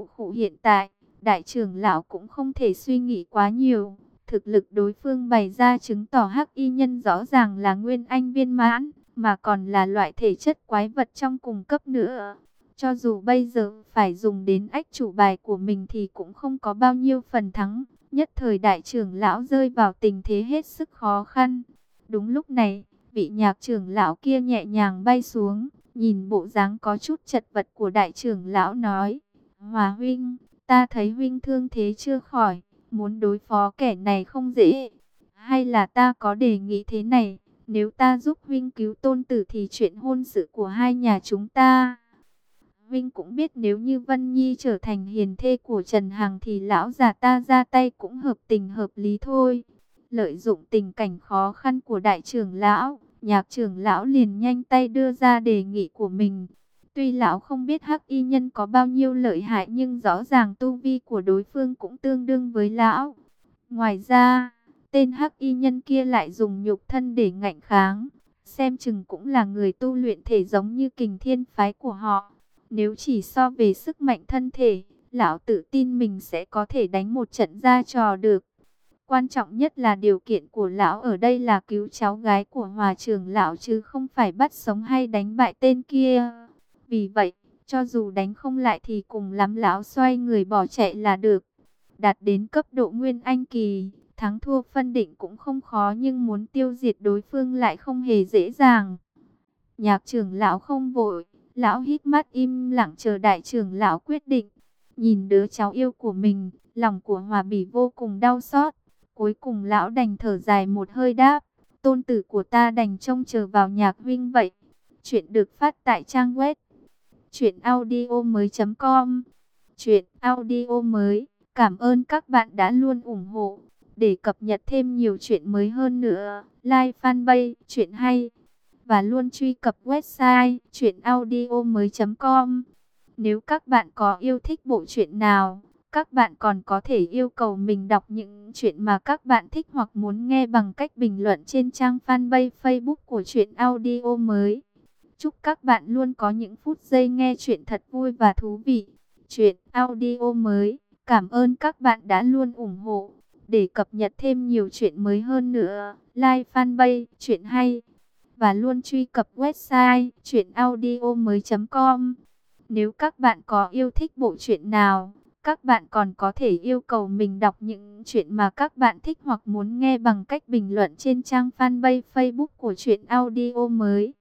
khụ khụ hiện tại, đại trưởng lão cũng không thể suy nghĩ quá nhiều. Thực lực đối phương bày ra chứng tỏ hắc y nhân rõ ràng là nguyên anh viên mãn, mà còn là loại thể chất quái vật trong cùng cấp nữa. Cho dù bây giờ phải dùng đến ách chủ bài của mình thì cũng không có bao nhiêu phần thắng. Nhất thời đại trưởng lão rơi vào tình thế hết sức khó khăn. Đúng lúc này, vị nhạc trưởng lão kia nhẹ nhàng bay xuống, nhìn bộ dáng có chút chật vật của đại trưởng lão nói. Hòa huynh, ta thấy huynh thương thế chưa khỏi, muốn đối phó kẻ này không dễ. Hay là ta có đề nghị thế này, nếu ta giúp huynh cứu tôn tử thì chuyện hôn sự của hai nhà chúng ta Vinh cũng biết nếu như Vân Nhi trở thành hiền thê của Trần Hằng thì lão già ta ra tay cũng hợp tình hợp lý thôi. Lợi dụng tình cảnh khó khăn của đại trưởng lão, nhạc trưởng lão liền nhanh tay đưa ra đề nghị của mình. Tuy lão không biết hắc y nhân có bao nhiêu lợi hại nhưng rõ ràng tu vi của đối phương cũng tương đương với lão. Ngoài ra, tên hắc y nhân kia lại dùng nhục thân để ngạnh kháng. Xem chừng cũng là người tu luyện thể giống như kình thiên phái của họ. Nếu chỉ so về sức mạnh thân thể, lão tự tin mình sẽ có thể đánh một trận ra trò được. Quan trọng nhất là điều kiện của lão ở đây là cứu cháu gái của hòa trưởng lão chứ không phải bắt sống hay đánh bại tên kia. Vì vậy, cho dù đánh không lại thì cùng lắm lão xoay người bỏ chạy là được. Đạt đến cấp độ nguyên anh kỳ, thắng thua phân định cũng không khó nhưng muốn tiêu diệt đối phương lại không hề dễ dàng. Nhạc trưởng lão không vội, Lão hít mắt im lặng chờ đại trưởng lão quyết định. Nhìn đứa cháu yêu của mình, lòng của Hòa Bỉ vô cùng đau xót. Cuối cùng lão đành thở dài một hơi đáp. Tôn tử của ta đành trông chờ vào nhạc huynh vậy. Chuyện được phát tại trang web. Chuyện audio mới com Chuyện audio mới Cảm ơn các bạn đã luôn ủng hộ Để cập nhật thêm nhiều chuyện mới hơn nữa Like fanpage Chuyện hay và luôn truy cập website chuyenaudio.com. Nếu các bạn có yêu thích bộ truyện nào, các bạn còn có thể yêu cầu mình đọc những chuyện mà các bạn thích hoặc muốn nghe bằng cách bình luận trên trang fanpage Facebook của Chuyện Audio mới. Chúc các bạn luôn có những phút giây nghe chuyện thật vui và thú vị. Chuyện audio mới. Cảm ơn các bạn đã luôn ủng hộ. Để cập nhật thêm nhiều chuyện mới hơn nữa, like fanpage Chuyện Hay và luôn truy cập website chuyenaudio.com. Nếu các bạn có yêu thích bộ truyện nào, các bạn còn có thể yêu cầu mình đọc những chuyện mà các bạn thích hoặc muốn nghe bằng cách bình luận trên trang fanpage Facebook của Chuyện Audio mới.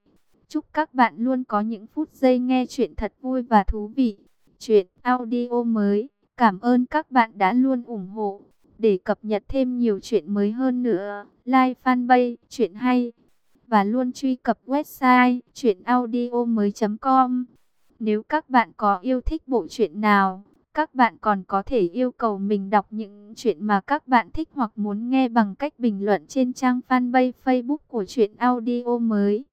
Chúc các bạn luôn có những phút giây nghe chuyện thật vui và thú vị. Chuyện audio mới. Cảm ơn các bạn đã luôn ủng hộ. Để cập nhật thêm nhiều chuyện mới hơn nữa, like fanpage Chuyện Hay và luôn truy cập website chuyenaudio.com. Nếu các bạn có yêu thích bộ truyện nào, các bạn còn có thể yêu cầu mình đọc những chuyện mà các bạn thích hoặc muốn nghe bằng cách bình luận trên trang fanpage Facebook của Chuyện Audio mới.